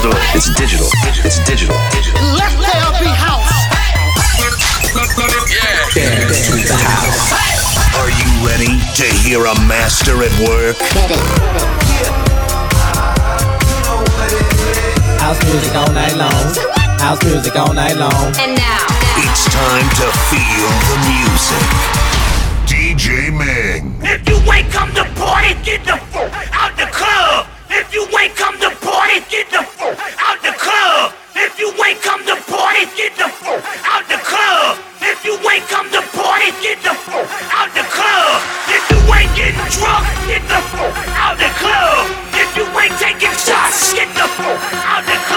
digital. It's digital. It's digital. Let there be house. Yeah. House. Are you ready to hear a master at work? House music all night long. House music all night long. And now. It's time to feel the music. DJ Ming. If you ain't come to party, get the fuck out the club. If you ain't come to party, get the fuck out the club. If you ain't come to party, get the fuck out the club. If you ain't come to party, get the fuck out the club. If you ain't getting drunk, get the fuck out the club. If you ain't taking shots, get the fuck out the club.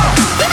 go.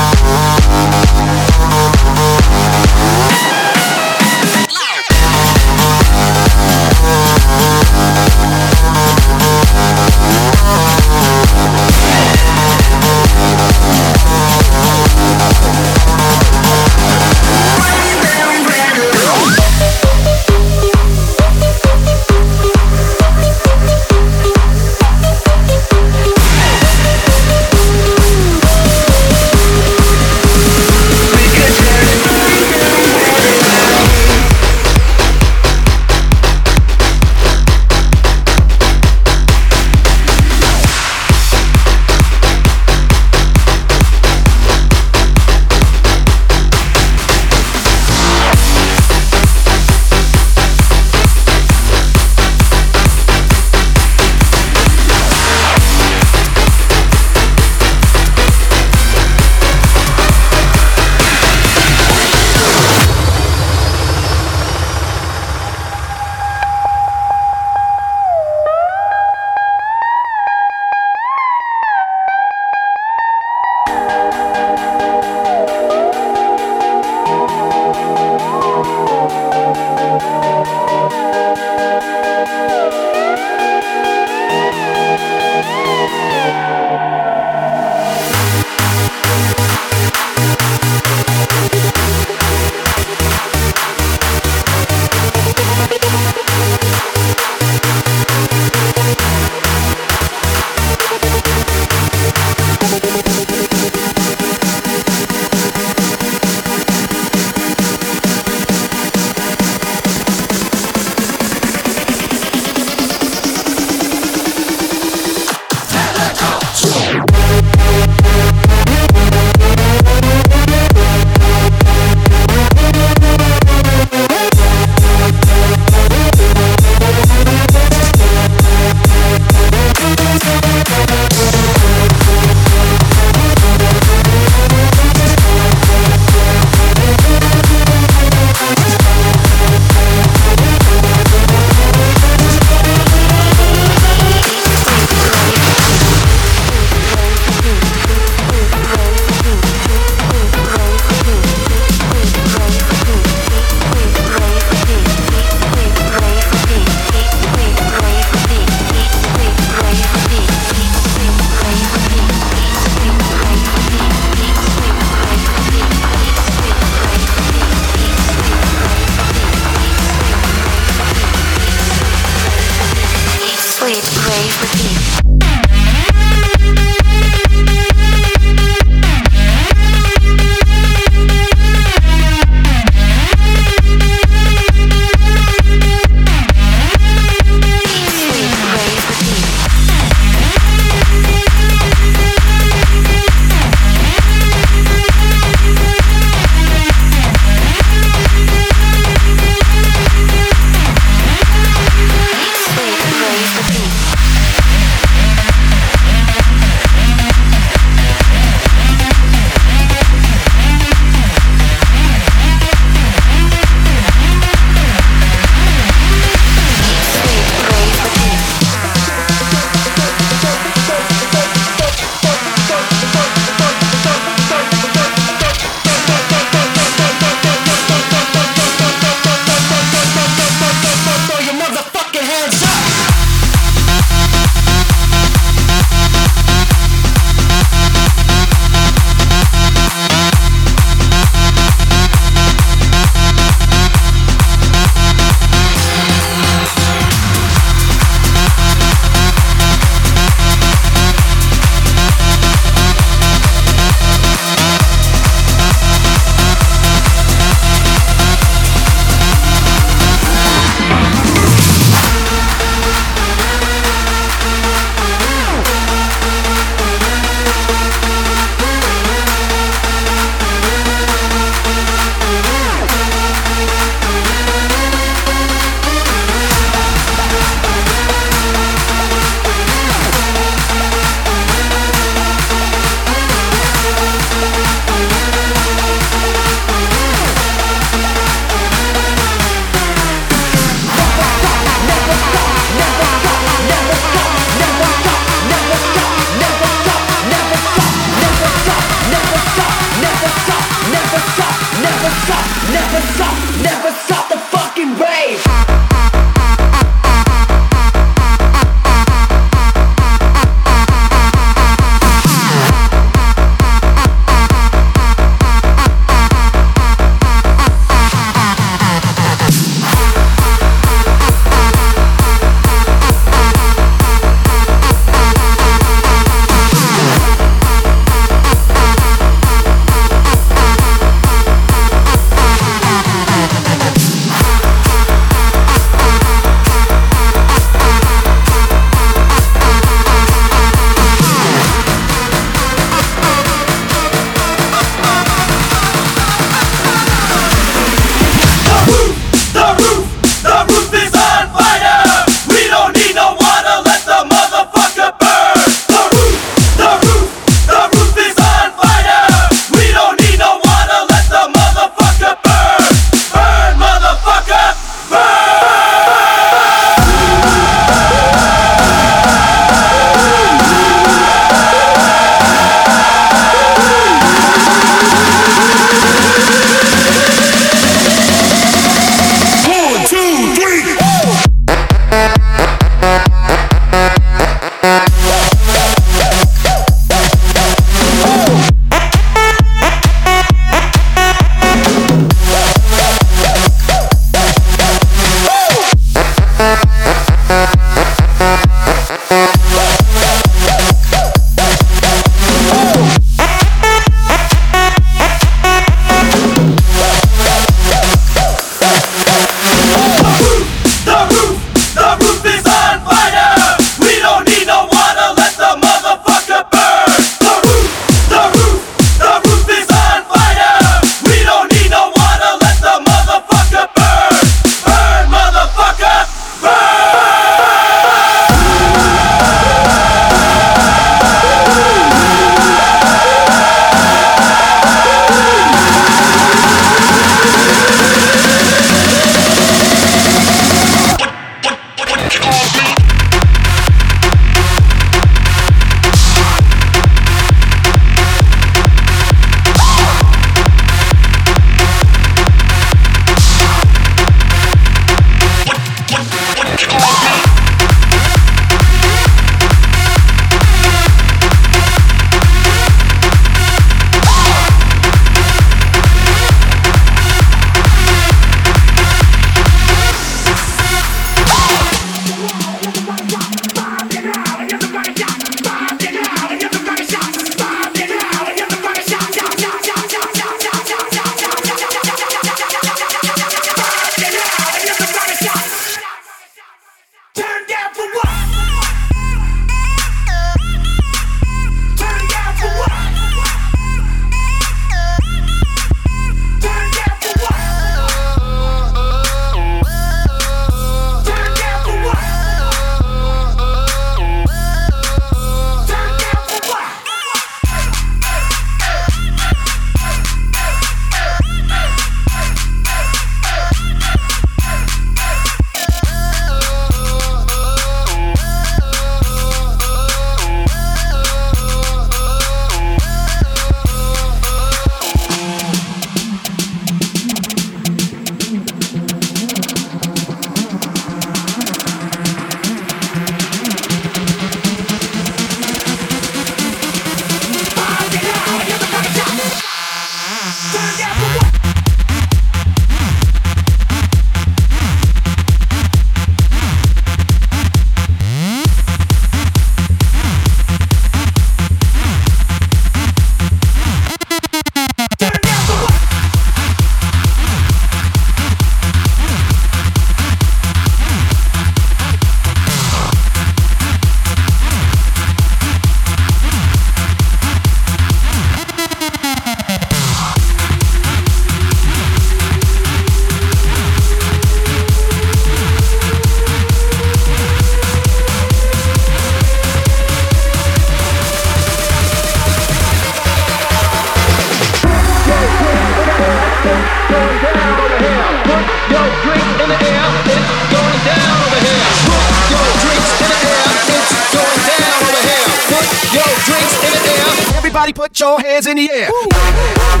Everybody put your hands in the air. safe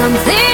something.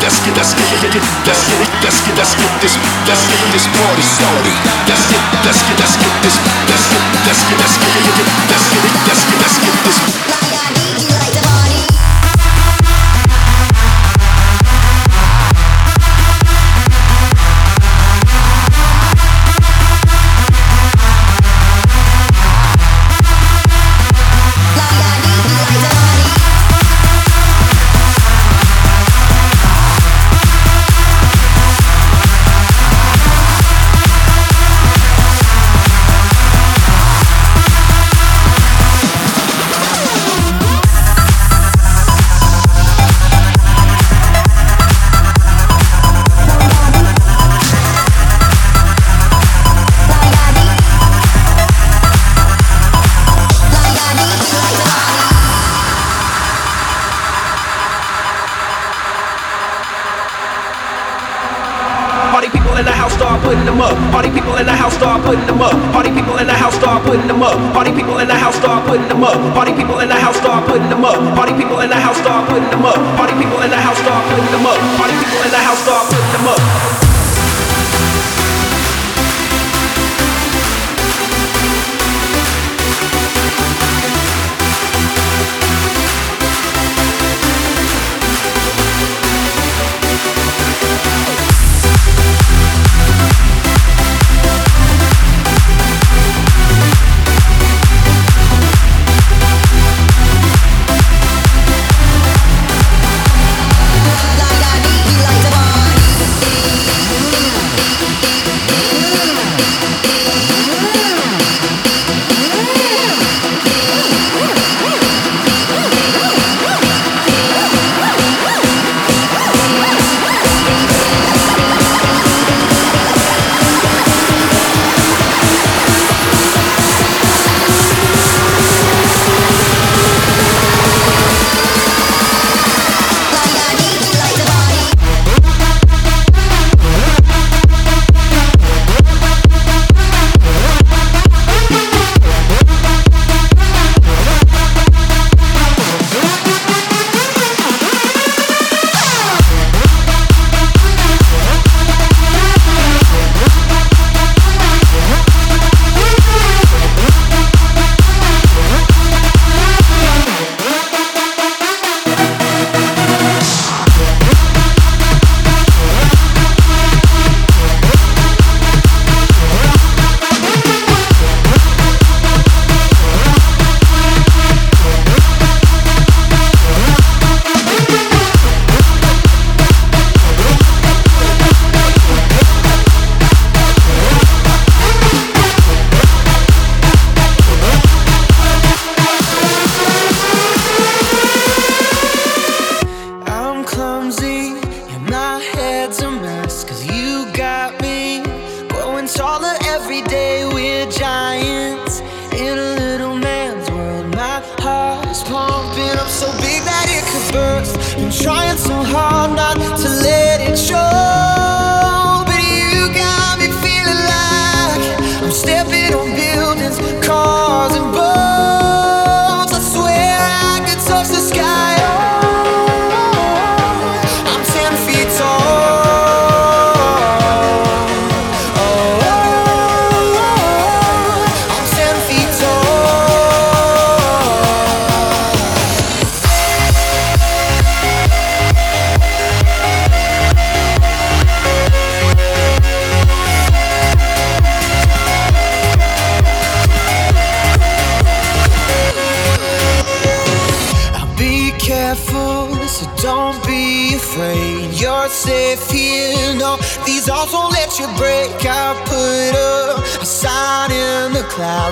das, das, das, das, das, das, das das es, das gibt das Party Saudi. Das, das, das gibt es, das, das, das, das, das, das, das gibt es.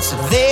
So they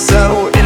so